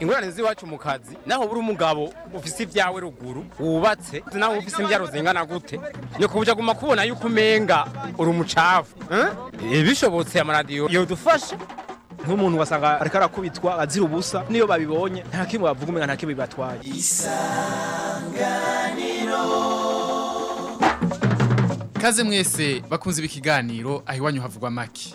ingorane z'iwacu mu kazi naho buri umugabo ufise ibyawe ruguru wubatse naho ufise imbyaro zingana gute ni kubuja guma kubona yuko umenga uri umucafu eh? Eh, bishobotse amaradiyo yodufashe nk'umuntu wasanga ariko arakubitwa azira ubusa niyo babibonye nta kimwe bavuga umenga nta kimwe bibatwaye kaze mwese bakunze ibi kiganiro aho iwanyu havugwa make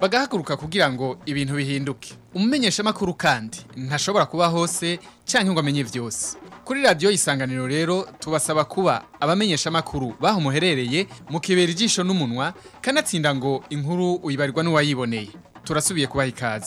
bagahaguruka kugira ngo ibintu bihinduke umumenyesha makuru kandi ntashobora kuba hose canke ngo amenye byose kuri radio isanganiro rero tubasaba kuba abamenyesha makuru baho muherereye mu kibera n'umunwa kanatsinda ngo inkuru uyibarirwa n'uwayiboneye turasubiye kubaha ikaze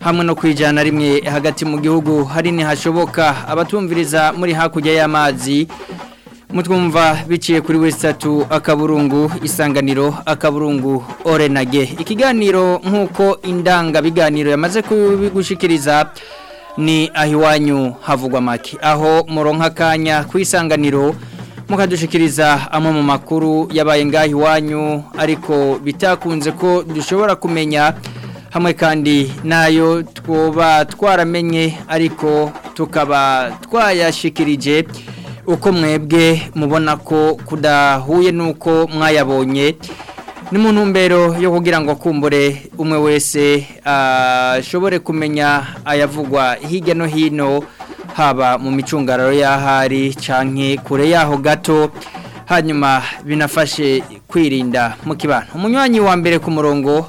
hamwe no kwijana rimwe hagati mu gihugu hari ntihashoboka abatumviriza muri hakurya y'amazi mutwumva biciye kuri wese akaburungu isanganiro akaburungu orenage ikiganiro nk'uko indangabiganiro yamaze kubigushikiriza ni ahiwanyu iwanyu havugwa make aho muronka akanya ku isanganiro mukadushikiriza amwe mu makuru yabaye ngaho iwanyu ariko bitakunze ko dushobora kumenya hamwe kandi nayo twoba twaramenye ariko tukaba twayashikirije uko mwebwe mubona ko kudahuye n'uko mwayabonye ni mu yo kugira ngo akumbure umwe wese ashobore kumenya ayavugwa hirya no hino haba mu micungararo y'ahari canke kure yaho gato hanyuma binafashe kwirinda mu kibano umunywanyi wa mbere ku murongo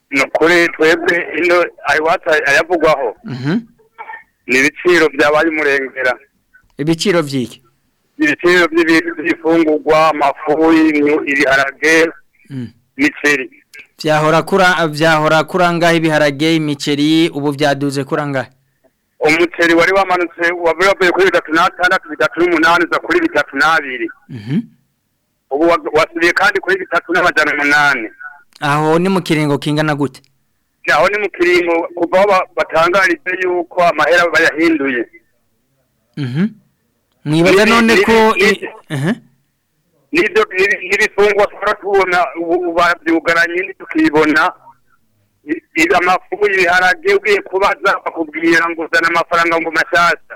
ni ukuri twebwe ino iwacu ayavugwaho mhm. ni ibiciro byabaye umurengera ibiciro by'iki ibitero by'ibintu by'ifungurwa amafu ibiharage hmm. imiceri byahora kura byahora kurangahe ibiharage imiceri ubu byaduze kurangahe umuceri wari wamanutse wavuye kuri bitatu n'atandatu bitatu n'umunani uza kuri bitatu n'abiri mhm. ubu wasubiye kandi kuri bitatu n'amajana umunani aho ni mu kiringo kingana gute aho ni mu kiringo kuva aho batangarije yuko amahera bayahinduye mhm. mwibaza none ko n'iri fungwa twara tubona ubu babyugaranye ntitukibona amafu y'ibiharage ugiye kubaza bakubwira ngo uzana amafaranga ngo mashyashya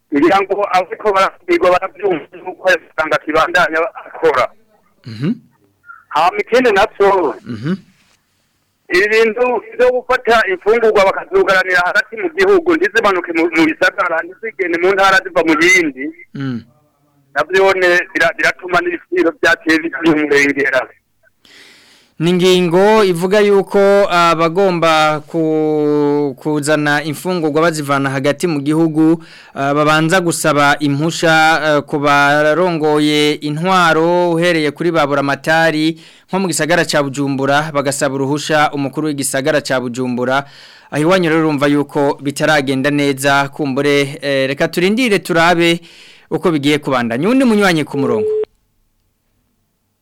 kugira ariko barabwirwa barabyumva nuko yasanga kibandanya akora mhm. hama ikindi nacyo mhm. ibintu byo gufata imfungurwa bakazugaranira hagati mu gihugu ntizimanuke mu bisagara ntizigende mu ntara ziva mu yindi mm. nabyo eh, biratuma n'ibiciro byateye bikiyongera ni ingingo ivuga yuko abagomba ah, kuzana imfungurwa bazivana hagati mu gihugu ah, babanza gusaba impusha eh, ku barongoye intwaro uhereye kuri babura baburamatari nko mu gisagara cya bujumbura bagasaba uruhusha umukuru w'igisagara cya bujumbura aho iwanyu rero urumva yuko bitaragenda neza kumbure eh, reka turindire turabe uko bigiye kubandanya undi munyuranye ku murongo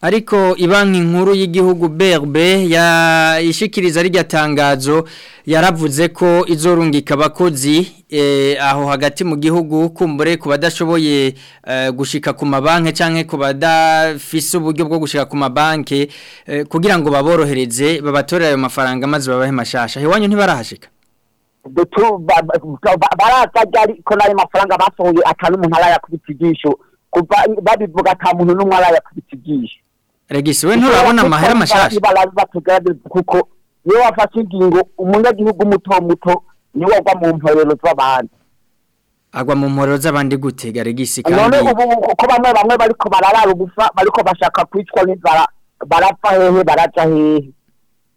ariko ibanki nkuru y'igihugu BRB yishikiriza rijya tangazo yaravuze ko izorungika abakozi eh, aho hagati mu gihugu kumbure ku badashoboye eh, gushika ku mabanke cyangwa ku badafise uburyo bwo gushika ku mabanki eh, kugira ngo baborohereze babatorere ayo mafaranga maze babahe mashasha iwanyu ntibarahashika baratajya ariko n'ayo mafaranga basohoye atari umuntu arayakubita ibyisho babivuga nta muntu n'umwe arayakubita regisi we nturabona amahera amashyashya kuko iyo wafashe ingingo umunyagihugu muto muto niwe agwa mu mporero z'abandi agwa mu mporero z'abandi gutega regisi kandi kuko bamwe bamwe bariko bararara ugufa bariko bashaka kwicwa n'inzara barapfa hehe baraca hehe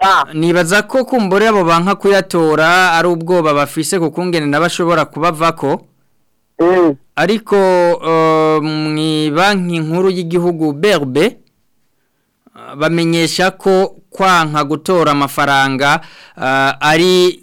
ah. nibaza ko kumbura abo banka kuyatora ari ubwoba bafise kukungene nabashobora kubavako Eh. ariko um, mu banki nkuru y'igihugu berbe uh, bamenyesha ko kwanka gutora amafaranga uh, ari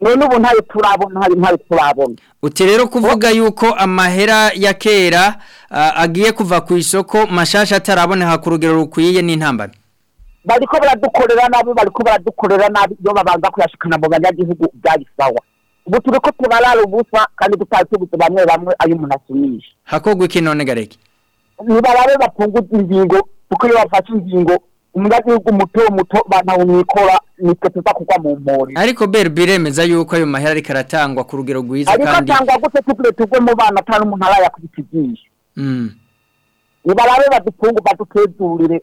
none ubu ntari turabona hari ntari turabona uti rero kuvuga oh. yuko amahera ya kera uh, agiye kuva ku isoko mashasha ataraboneka ku rugero rukwiye n'intambara bariko baradukorera nabi bariko baradukorera nabi iyo babanza kuyashikana mu banyagihugu byari sawa ubu turiko tubarara ubusa kandi tutatubutse bamwe bamwe ayo umuntu asumisha hakogwa iki none gareke nibarabe bapunguza ingingo kuko iyo bafashe ingingo umugati muto muto banawumwikora nitwe tuza kugwa mu mpori ariko beri biremeza yuko ayo mahera ariko aratangwa ku rugero rwiza kandi ariko atangwa gute tugire tugwe mu bana atari umuntu araya kubitigisha mm. nibarabe badutungu badutezurire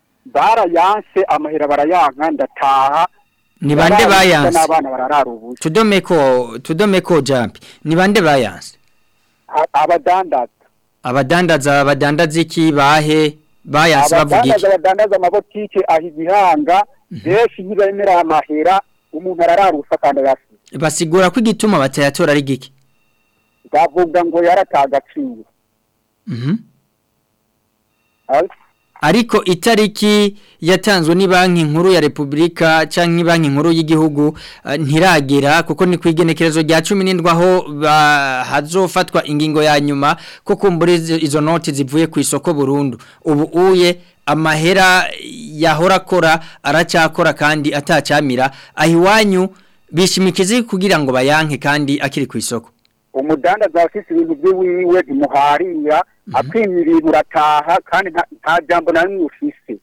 barayanse amahera barayanka ndataha ni bande bayanse n'abana bararara ubusa tudomeko tudomeko jampi ni bande bayanse abadandaza abadandaza badandaza iki bahe bayasi bavuga iki badandaza amabotike aha igihanga benshi mhm. ntibemera amahera umuntu arararusa kandi arasize basigura ko igituma batayatora ari gike bavuga ngo yarataga mhm. agaciro ariko itariki yatanzwe ni banki nkuru ya Republika canke banki nkuru y'igihugu uh, ntiragera kuko ni kwigenekerezo rya 17 aho hazofatwa ingingo ya nyuma ko kumbura izo noti zivuye ku isoko burundu ubu uye amahera yahora akora aracyakora kandi atacamira ahiwanyu bishimikize kugira ngo bayanke kandi akiri ku isoko umudandaza afite ibintu by'iwiwe bimuharira mhm. akwimirira urataha kandi nta jambo na rimwe ufise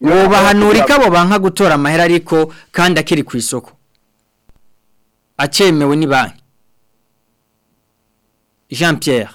wobahanura ikabo banka gutora amahera ariko kandi akiri ku isoko acyemewe ni banki jean Pierre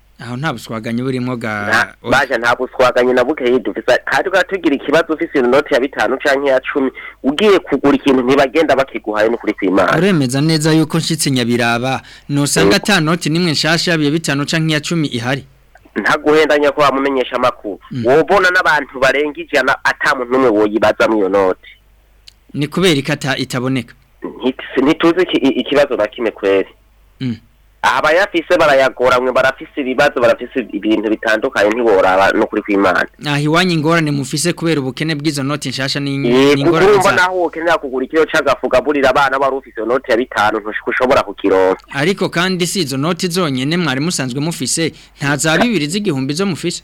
aho nta buswaganye burimo ga baje nta buswaganye na bukeyi dufisa kandi tugira ikibazo ufise inoti ya bitanu canke ya 10 ugiye kugura ikintu ntibagenda bakiguhaye no kuri kwimana uremeza neza yuko nshitse nyabiraba nosanga ata noti nimwe nshasha yabiye bitanu canke ya 10 ihari ntaguhendanya ko bamumenyesha amakuru mm. wobona n'abantu barenga ijana atamuntu umwe woyibaza muri iyo noti ni kubera ikata itaboneka ntituzi ikibazo na kimwe kweri mm. abayafise barayagoramwe barafise ibibazo barafise ibintu bitandukanye ntiboraba no kuri kw'Imana naho iwanyu ingorane mufise kubera ubukene bw'izo noti nshasha ni eh, ingorane za naho ukenera kugura ikiro c'agafu gaburira abana bari ufise noti ya bitanu ntushobora kukironka ariko kandi si izo noti zonyene mwari musanzwe mufise nta za bibiri z'igihumbi zo mufise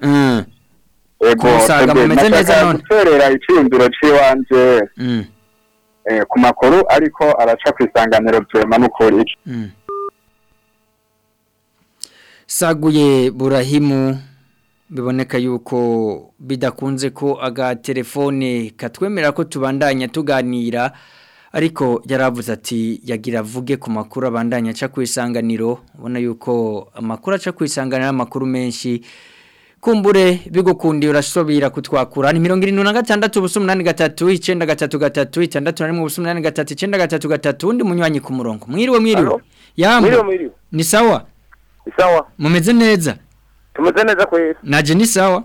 hmm. gusaga mumeze neza none gutorera ku makuru ariko araca ku isanganiro vyema n'ukuri mm. saguye burahimu biboneka yuko bidakunze ko aga telefone katwemera ko tubandanya tuganira ariko yaravuze ati yagira avuge ku makuru abandanya aca ku isanganiro ubona yuko amakuru aca ku isanganiro amakuru menshi kumbure bigukundiye urashobora kutwakura ni mirongo irindwi gatandatu ubusa gatatu gatatu itandatu na rimwe munywanyi ku murongo mwiriwe mwiriwe yamwe ni sawa ni sawa mumeze neza tumeze neza kwezi naje ni sawa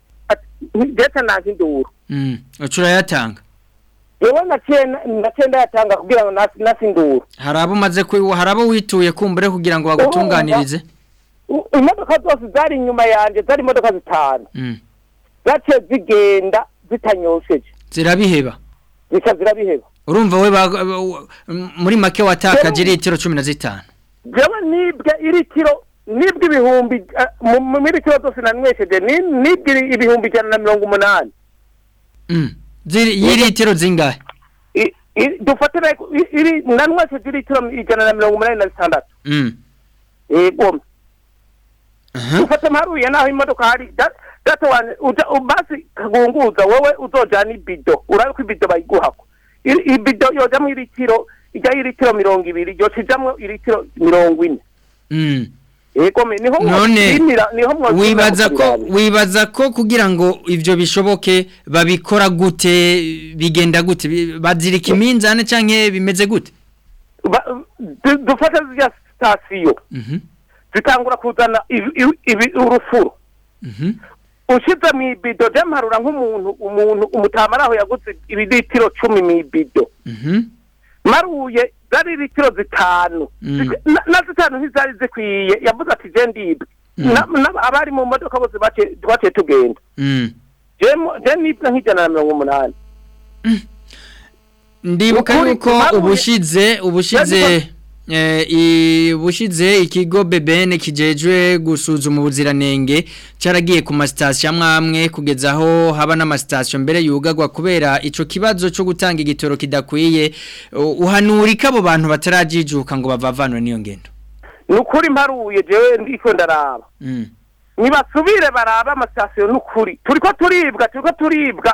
ndetse ntange induru mm. urayatanga yewe na cyenda yatanga kugira ngo nasi induru hari abo umaze hari abo wituye kumbure kugira ngo bagutunganirize oh, oh, oh, imodoka zose zari inyuma yanjye zari imodoka zitanu mm. zaciye zigenda zitanyosheje zirabiheba bica birabiheba urumva we muri make watakaje litiro cumi na zitanu njyewe nibwe iritiro nibwe ibihumbi eh, muri kiro zose nanywesheje nibwe ibihumbi ijana na mirongo umunani mm. y'iritiro zingahe dufatira nanywesheje litiro ijana na mirongo umunani na zitandatu mm. eh, ufata uh-huh. mparuye naho imodoka hari basi kagunguza wowe uzojana ibido urabe ko ibido bayiguhako ibido yojamwo iritiro ijyaho iritiro mirongo ibiri yoca ijamwo iritiro mirongo ine mm. wibaza ko wibaza ko kugira ngo ibyo bishoboke babikora gute bigenda gute bazirika iminzani cyangwa bimeze gute dufata ziriya sitasiyo mm-hmm. zitangura kuzana urufuro mhm. ushyize mu ibido by'amarura nk'umuntu umuntu umutama aho yaguze ibiditiro cumi mu ibido mhm. maruye zari litiro zitanu mm. na zitanu ntizari zikwiye yavuze ati jendibwe mm. abari mu modoka bose twaciye tugenda mm. jenibwe nk'ijana na mirongo umunani ndibuka yuko ubushize ubushize ubushize eh, ikigo bebene kijejwe gusuzuma ubuziranenge cyaragiye ku masitasiyo amwe amwe kugeza aho haba n'amasitasiyo mbere yugagwa kubera icyo kibazo cyo gutanga igitoro kidakwiye uhanurika abo bantu batarajijuka ngo bavavanwe n'iyo ngendo ni mparuye jewe ndiko ndaraba mm. nibasubire baraba amasitasiyo ni ukuri turi ko turibwa turi turibwa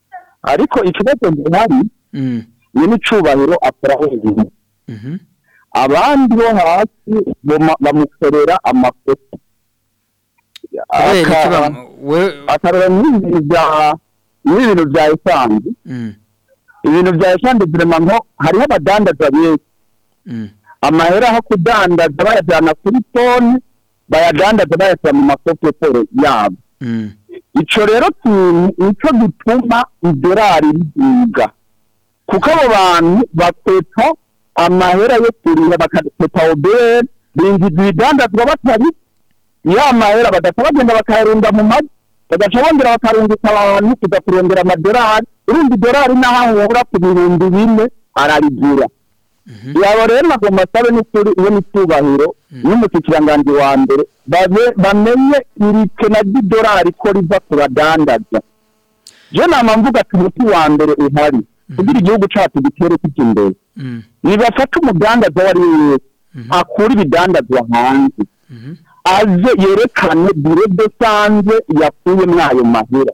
ariko ikibazo gihari hmm. ni n'icubahiro akora hejuru mhm. abandi bo hasi bamukorera amakosa n'ibintu bya esansi ibintu bya esansi hmm. buremamo hariho abadandaza benshi hmm. amahera aho kudandaza bayajyana kuri toni bayadandaza bayashyira mu masosiyete yabo hmm. icyo rero nicyo gituma idolari riduga kuko abo bantu bapeta amahera yo kuriha bakapeta oberi binjiza ibidandazwa batabita ya mahera badaca bagenda bakayarunda mu mazi bagaca bongera bakarungika abantu kujya kurondera amadorari urundi dorari n'aho ahura ku bihumbi bine ararigura mhm. yaba rero ntabwo mbasabe n'itubahiro mhm. n'umushyikirangantego wa mbere bamenye iri kena ry'idorari ko riva ku badandaza je nama mvuga ati umuti wa mbere uhari kugira mhm. igihugu cyacu gitere kijya imbere nibafata umudandaza uwo we akura ibidandazwa hanze aze yerekane biro desanze yakuye muri ayo mahera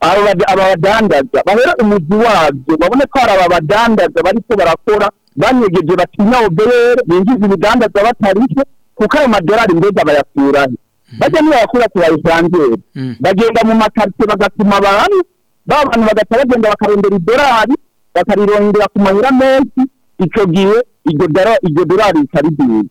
aba badandaza bahera umuzi wabyo babone ko hari aba badandaza bariko barakora banyegeje bati nyawobeyere binjiza ibidandaza batarishe kuko ayo madorari mbega bayakurahe bajya nibayakura tubayisanzere hmm. bagenda mu makaritsiye bagatuma abantu ba bantu bagata bagenda bakarondera idorari bakarirondera ku mahera menshi icyo gihe iryo dorari itari ryiza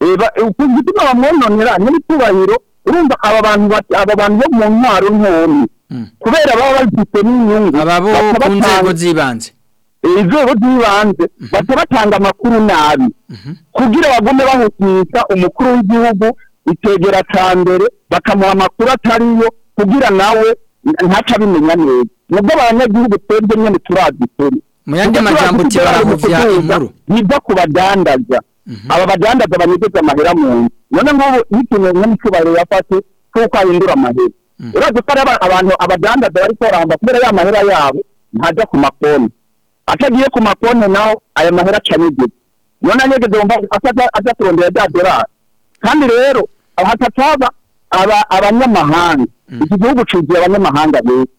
eh, eh, gutuma bamwononera n'ibitubahiro urumva aba bantu aba bantu bo mu ntwaro ntoya hmm. kubera baba babifite n'inyungu aba ku nzego z'ibanze inzego z'ibanze mhm. baca batanga amakuru nabi mhm. kugira bagume bahutisha umukuru w'igihugu itegera cya mbere bakamuha amakuru atariyo kugira nawe ntaca abimenya neza nubwo abanyagihugu twebwe nyine turazi mu yandi majyambere utibaramuvuye inkuru nibyo kubadandaza mhm. aba badandaza banyegeza amahera mu nzu none nk'ubu iyo ikintu yafashe kuko ahindura amahera urabona ko ari abantu abadandaza bari koramba kubera ya mahera yabo ntajya ku makonti atagiye ku makonti naho aya mahera aca n'igiti none anyegeze mu ajya kurondera bya dorari kandi rero hatataza abanyamahanga hmm. iki gihugu cyuzuye abanyamahanga beza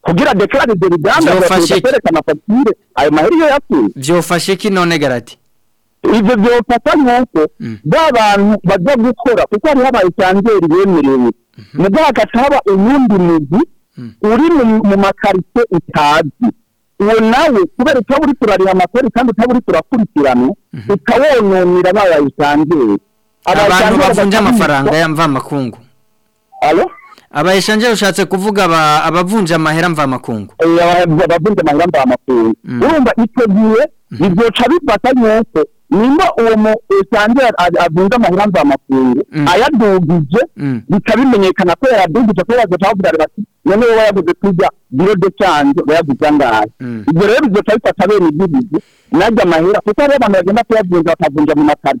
kugira dekarare ibyo bidandazwa bakwereka fagitire ayo mahera iyo yakuye byofashe ki none garati ibyo byofata nk'uko mm. ba bantu bajya gukora kuko hari habaye isanzeri bemerewe mugabo hagati haba uwundi mugwi uri mu makarito utazi uwo nawe kubera utaba uri turariha amakori kandi utaba uri turakurikirana mhm. ukawononera babaye utangiye abantu bavunja amafaranga y'amvamakungu abayishangira ushatse kuvuga abavunja amahera mvamakungu eh, abavunja amahera mvamakungu mm. urumva icyo gihe mhm. bigoca bifata yuko nimba uwo utangira adunze amarangaza amafungo mm. ayadugije mm. bikabimenyekana ko yadugije ko yaje kuhavuga bati none wowe wayaguze tujya biro de change wayaguze angahe mm. ibyo rero bizoca bifata bene ibibizi najya amahera kuko hariho abantu bagenda kuyavunja bakavunja mu makari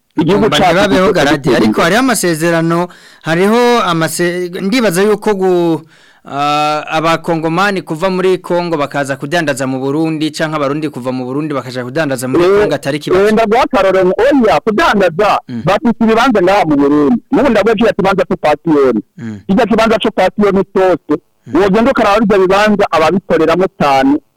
igihugu cyacu ariko hariho amasezerano hariho amase ndibaza yuko gu Ah, abakongomani kuva muri Kongo bakaza kudandaza mu Burundi canka abarundi kuva mu Burundi bakaja kudandaza muri eh, Kongo atari kibazo. Wenda eh, bwakarore oya kudandaza mm. bafite ibibanza ngaha mu Burundi. Nubu ndabwo kibanza cyo patiyoni. Mm. Kijya kibanza cyo patiyoni tose. Mm. Wogenda ukaraba ibyo bibanza ababikoreramo cyane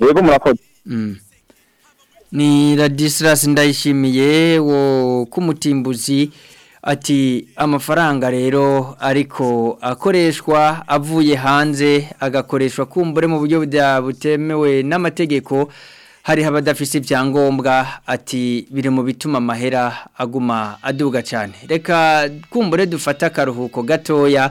yego murakoze ni radisilas ndayishimiye wo kumutimbuzi ati amafaranga rero ariko akoreshwa avuye hanze agakoreshwa kumbure mu buryo butemewe n'amategeko hari abadafise ibyangombwa ati biri mu bituma amahera aguma aduga cyane reka kumbure dufata akaruhuko gatoya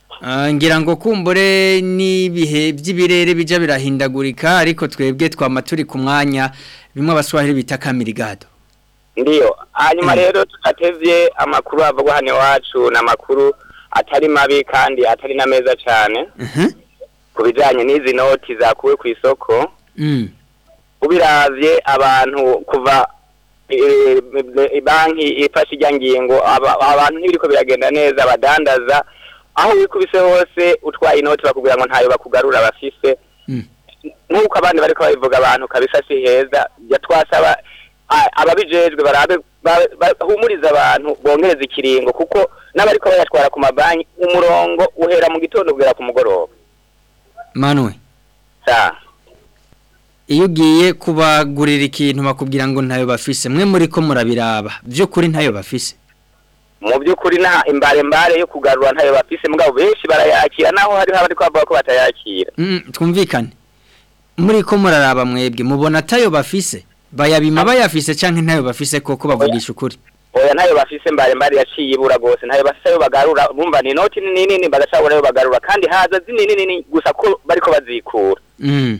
ah, ngira ngo kumbure n'ibihe by'ibirere bijya birahindagurika ariko twebwe twama turi ku mwanya bimwe abaswahili bita kamirigado ndiyo hanyuma hmm. rero tutatevye amakuru avugwa hano iwacu ni amakuru atari mabi kandi atari na meza cyane mhm. ku bijyanye n'izi noti zakuwe ku isoko hmm. ubiravye abantu kuva e, e, banki ifashe ijya ngingo abantu ntibiriko biragenda neza badandaza aho wikubise hose utwaye inoti bakubwira ngo ntayo bakugarura bafise hmm. nk'uko abandi bari babivuga abantu kabisa si heza twasaba Ah, ababijejwe barabe bahumuriza abantu bongereza ikiringo kuko n'abariko bayatwara ku mabanki umurongo uhera mu gitondo ugera ku mugoroba manwe iyo ugiye kubagurira ikintu bakubwira ngo ntayo bafise mwe muri ko murabiraba by'ukuri ntayo bafise mu by'ukuri nta imbare mbare yo kugarura ntayo bafise mugabo benshi barayakira naho hariho abari kwavuga ko batayakira twumvikane muri ko muraraba mwebwe mubona atayo bafise bayabima bayafise canke ntayo bafise koko bavugisha ukuri oya nayo bafise mbare mbare yaciye ibura gose ntayo bafise bagarura bumva ni noti nini nini bagashobora bagarura kandi haza zinini nini gusa ko bariko bazikura mm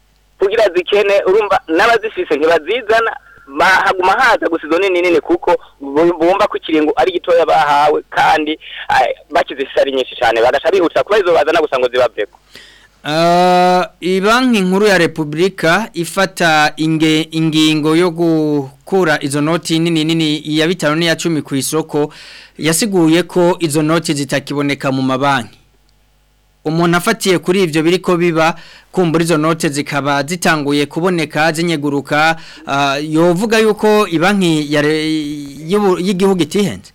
kugira zikene urumva n'abazifise ntibazizana haguma haza gusa izo nini nini kuko bumva ko ikiringo ari gitoya bahawe kandi eh, bakizifise ari nyinshi cyane bagaca bihutira kuba izo bazana gusa ngo zibaveko eh, banki nkuru ya repubulika ifata ingingo yo gukura izo noti nini nini iya bitanu n'iya cumi ku isoko yasiguye ko izo noti zitakiboneka mu mabanki umuntu afatiye kuri ibyo biri ko biba kumbura izo note zikaba zitanguye kuboneka zinyeguruka ah, yovuga yuko ibanki y'igihugu itihenze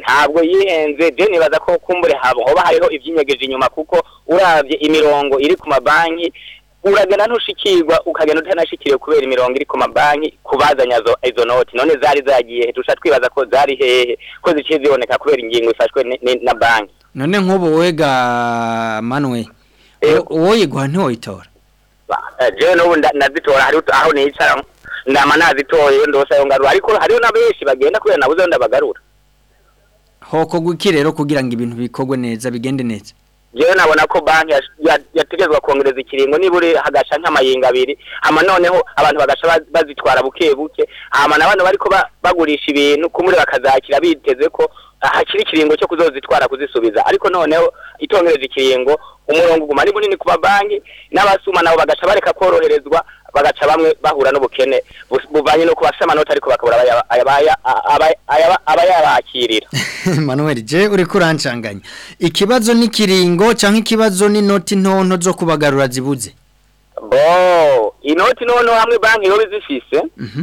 ntabwo yihenze byo nibaza ko kumbure haba hariho ibyinyegeje inyuma kuko urabye imirongo iri ku mabanki uragana ntushikirwa ukagenda utanashikiriwe kubera imirongo iri ku mabanki kubazanya izo noti none zari zagiye he twibaza ko zari hehe ko ziciye ziboneka kubera ingingo ifashwe na banki none nk'ubu wega manuwe uwo eh. yiguha ntiwoyitora eh, jewe n'ubu ndazitora hariho aho nicara ndama nazitoye ndose ngarura ariko hari na benshi bagenda kubera nabuze ndabagarura hoko iki rero kugira ngo ibintu bikorwe neza bigende neza yewe nabona ko banki yategezwa kongereza ikiringo nibure hagasha nk'amayinga abiri hama noneho abantu bagasha bazitwara buke buke hama n'abantu bariko bagurisha ibintu kumure bakazakira biteze ko hakiri ikiringo cyo kuzozitwara kuzisubiza ariko noneho itongereza ikiringo umurongo uguma ari munini ku babanki n'abasuma nabo bagaca bareka koroherezwa bagaca bamwe bahura n'ubukene buvanye no kubafite amanota ariko bakabura abayabakirira manuel je uri kurancanganya ikibazo n'ikiringo cyangwa ikibazo n'inoti ntonto zo kubagarura zibuze bo inoti ntonto hamwe banki yo bizifise mhm.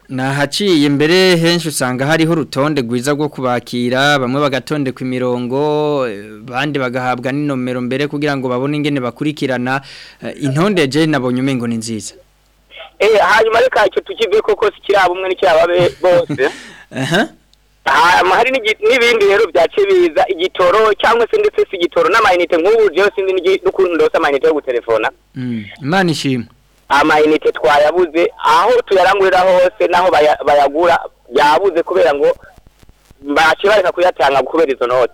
ni ahaciye imbere henshi usanga hariho urutonde rwiza rwo kubakira bamwe bagatondeka imirongo abandi bagahabwa n'inomero mbere kugira ngo babone ingene bakurikirana eh, intondeje nabonye umengo ni nziza eh, hanyuma reka icyo tukive koko si bumwe umwe n'ikiraba bose hari n'ibindi rero byace biza igitoro cyangwa se ndetse si igitoro n'amayinite nk'ubu rero sinzi n'ukuntu ndose amayinite yo gutelefona imana mm. ishimwe amayinite twayabuze aho tuyarangurira hose n'aho bayagura yabuze kubera ngo bareka kuyatanga kubera izo noti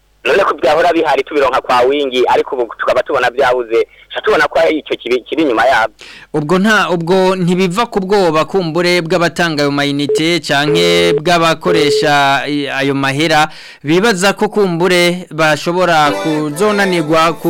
none ko byahora bihari tubironka kwa wingi ariko ubu tukaba tubona byabuze tubona ko icyo kiri inyuma yabo ubwo nta ubwo ntibiva ku bwoba kumbure bw'abatanga ayo mayinite cyangwa bw'abakoresha ayo mahera bibaza ko kumbure bashobora kuzonanirwa ku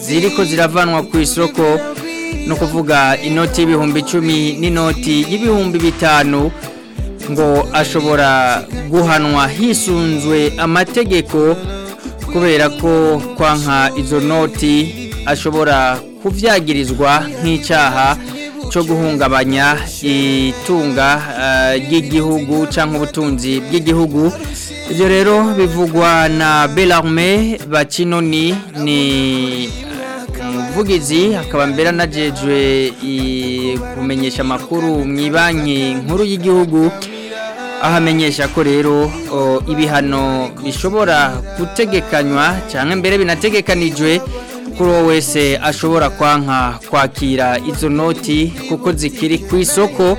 ziriko ziravanwa ku isoko no kuvuga inoti y'ibihumbi icumi n'inoti y'ibihumbi bitanu ngo ashobora guhanwa hisunzwe amategeko kubera ko kwanka izo noti ashobora kuvyagirizwa nk'icyaha cyo guhungabanya itunga eh, ry'igihugu cyangwa ubutunzi bw'igihugu ibyo rero bivugwa na belarme bakinoni ni eh, umuvugizi akaba mbera anajejwe kumenyesha amakuru mu banki nkuru y'igihugu aho ko rero ibihano bishobora gutegekanywa cyangwa mbere binategekanijwe kuri wese ashobora kwanka kwakira izo noti kuko zikiri ku isoko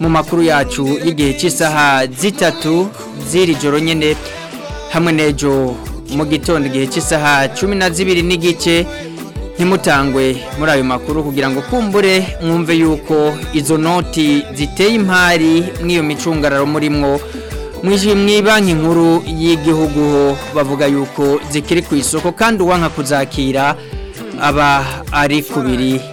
Mumakuru yacu y'igihe cy'isaha zitatu z'iri joro nyine hamwe n'ejo mu gitondo igihe cy'isaha cumi na zibiri n'igice ntimutangwe muri ayo makuru kugira ngo kumbure mwumve yuko izo noti ziteye imari mw'iyo micungararo murimwo mwishyuye banki nkuru y'igihugu bavuga yuko zikiri ku isoko kandi uwanka kuzakira aba ari kubiri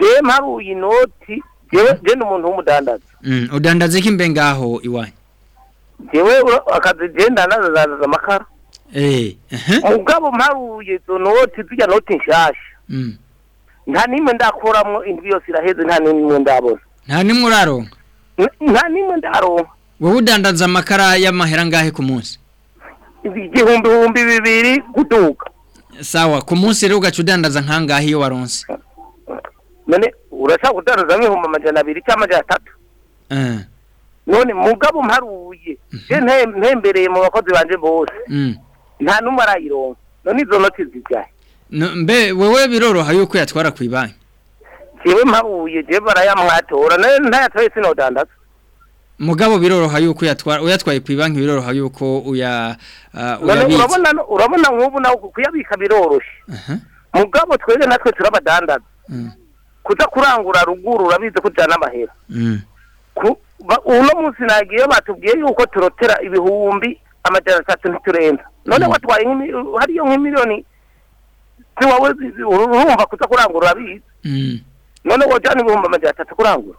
jewe mparuye inoti jewe jewe ni umuntu w'umudandaza mm, udandaza iki mbe ngaho iwanyu ngewe akazi genda amakara mugabo eh, mparuye noti tujya noti mm. nshyashya nta nimwe ndakuramo indwi yose iraheze nta nimwe ndabona nta nimwe uraronka nta nimwe ndaronka wowe udandaza amakara y'amahera angahe ku munsi igihumbi bihumbi bibiri guduka sawa ku munsi rero ugaca udandaza nkangahe iyo waronse none urashaka kudandaza nk'ibihumbi amajana abiri cyangwa amajana atatu eh. none mugabo mparuye mhm. ntembereye mu bakozi banje bose mm. nta n'umwe arayironka none izo noti zigahe mbe wewe biroroha yuko yatwara ku ibanki jewe mpabuye jewe barayamwatora ntayatoye sinodandatu mugabo biroroha yuko yatwara uyatwaye ku ibanki biroroha yuko uya uh, urabona urabona nk'ubu nawe kuyabika biroroshye mugabo twebwe natwe turabadandaza mm. kuza kurangura ruguru urabizi ko ujyana amahera mm. uno munsi nagiye batubwiye yuko turotera ibihumbi amajyana atatu ntiturenza none watwaye mm. hariyo nk'imiliyoni ntiwawe urumva kuza kurangurura bizi mm. none wajyana ibihumbi amajana atatu kurangura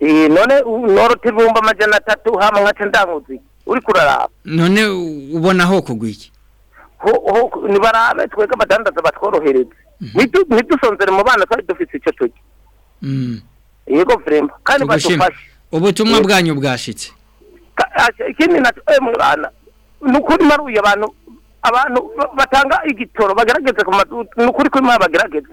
eh, none norotira ibihumbi amajana atatu hano nka ndanguzi uri kuraraba none ubona ho kugwira ntibarabe twebwe abadandaza batworohereza ntidusonzere mhm. mu mm. ah, eh, bana kandi dufite icyo tujya yego vuremba kandi badufashe ubutumwa bwanyu bwashyitse ikindi nacyo mwana ni ukuri maruye abantu abantu batanga igitoro bagerageza ku madutu ni ukuri kuri mwaba bagerageza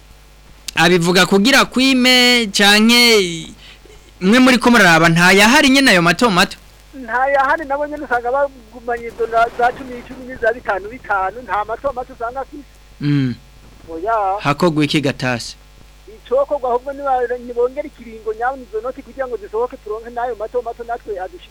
abivuga kugira kwime cyane mwe muri ko muraraba ntayahari nyine ayo mato mato ntayahari nabo nyine usanga bagumanye izo za cumi n'icumi n'iza bitanu bitanu nta mato mato usanga afite mm. hakogwa iki gatasi cokorwa ahubwo ntibongere ikiringo nyabona izo noti kugira ngo zisohoke turonke n'ayo mato mato natwe yadushikiye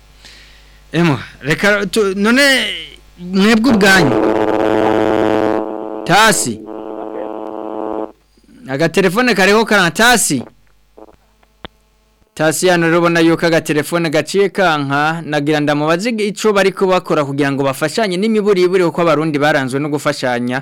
reka none mwebwe ubwanyu tasi telefone kariho karantasi tasi hano rubona yuko agatelefone gaciye kanka nagira ndamubaze icyo bari kubakora kugira ngo bafashanye n'imiburibure kuko abarundi baranzwe no gufashanya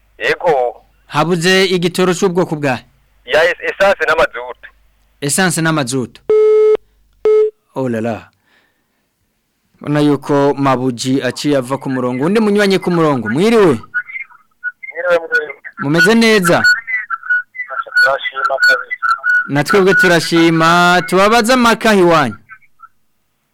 yego habuze igitoro cy'ubwoko bwawe ya esanse n'amazutu esanse n'amazutu orara oh ubona yuko mabuji aciye ava ku murongo undi munyuranye ku murongo mwiriwe mumeze neza natwebwe turashima tubabaze amakahi wanyu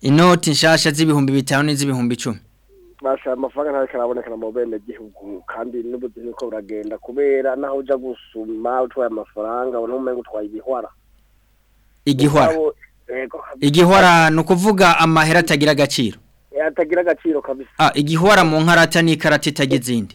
inoti nshyashya z'ibihumbi bitanu n'iz'ibihumbi icumi basha amafaranga ntabwo karaboneka na mubene gihugu kandi n'ubuzi niko buragenda kubera naho ujya gusuma utwaye amafaranga ubona umenga utwaye igihwara igihwara eh, igihwara ni ukuvuga amahera atagira agaciro eh, atagira agaciro kabisa ah, igihwara mu nkarata n'ikarata itagira izindi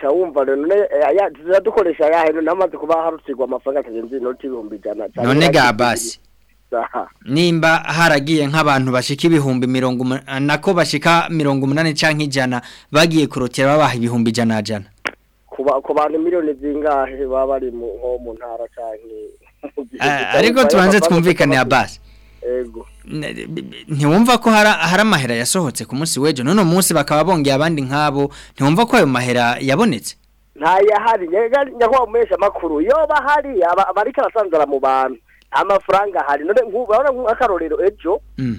cyawumva none dukoresha ayahera n'amaze kuba harutsigwa amafaranga atarenze inoti y'ibihumbi ijana none ga basi nimba haragiye nk'abantu bashika ibihumbi mirongo eh, nako bashika mirongo umunani cyangwa ijana bagiye kurotera babaha ibihumbi ijana jana ku bantu miliyoni zingahe baba bari mu ntara cyangwa eh, ariko tubanze twumvikane ya basi ntiwumva ko hari amahera yasohotse ku munsi w'ejo none munsi bakaba bongeye abandi nk'abo ntiwumva ko ayo mahera yabonetse ntayahari nyakubahwa umuhesha amakuru iyo bahari abarika arasanzara mu bantu amafaranga ahari urabona nk'akarorero ejo mm.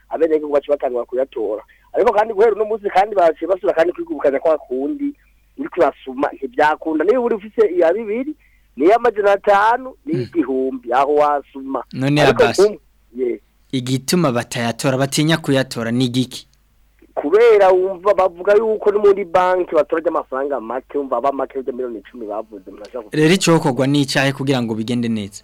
abenegihugu baciye batangura kuyatora ariko kandi guhera uno munsi kandi baciye basubira kandi kwigubukanya kwa kundi uri kurasuma ntibyakunda niba uri ufite iya bibiri niyo amajana atanu n'igihumbi hmm. aho wasuma none yabasi igituma batayatora batinya kuyatora ni igiki kubera wumva bavuga yuko no banki baturage amafaranga make wumva aba make y'ibyo miliyoni icumi bavuze rero icyokorwa ni icyahe kugira ngo bigende neza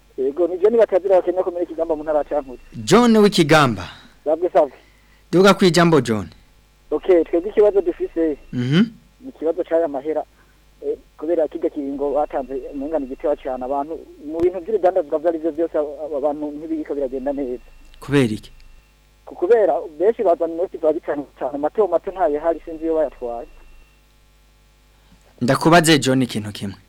yego ni john batazira bakenya komera ikigamba mu ntara cyankuze john w'ikigamba sabwe sabwe duvuga ku ijambo john ok twebwe ikibazo dufise mhm. ni ikibazo cy'aya mahera kubera kijya kiringo batanze umwungane giti wacana abantu mu bintu by'urudandazwa byo byose abantu ntibiyiko biragenda neza kubera iki kubera benshi bazana inoti za bitanu cyane mato mato ntayo hari sinzi iyo bayatwaye ndakubaze John ikintu kimwe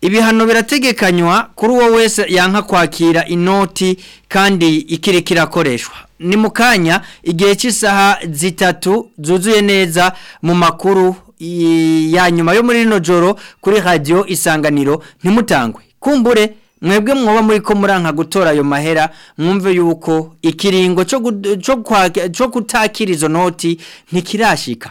ibihano birategekanywa kuri uwo wese yanka kwakira inoti kandi ikiri kirakoreshwa ni mukanya igihe cy'isaha zitatu zuzuye neza mu makuru ya nyuma yo muri rino joro kuri radio isanganiro ntimutangwe kumbure mwebwe mwoba muri ko muranka gutora ayo mahera mwumve yuko ikiringo cyo kutakira izo noti ntikirashika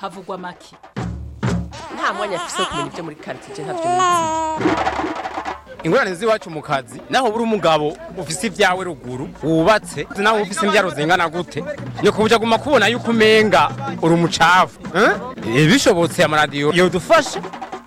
havugwa make nta mwanya afite wo kumenya ibyo muri karitsiye ntabyo ingorane z'iwacu mu kazi naho buri umugabo ufise ibyawe ruguru wubatse naho ufise imbyaro zingana gute nyakubujya aguma kubona yuko umenga uri umucafu eh? bishobotse amaradiyo yodufashe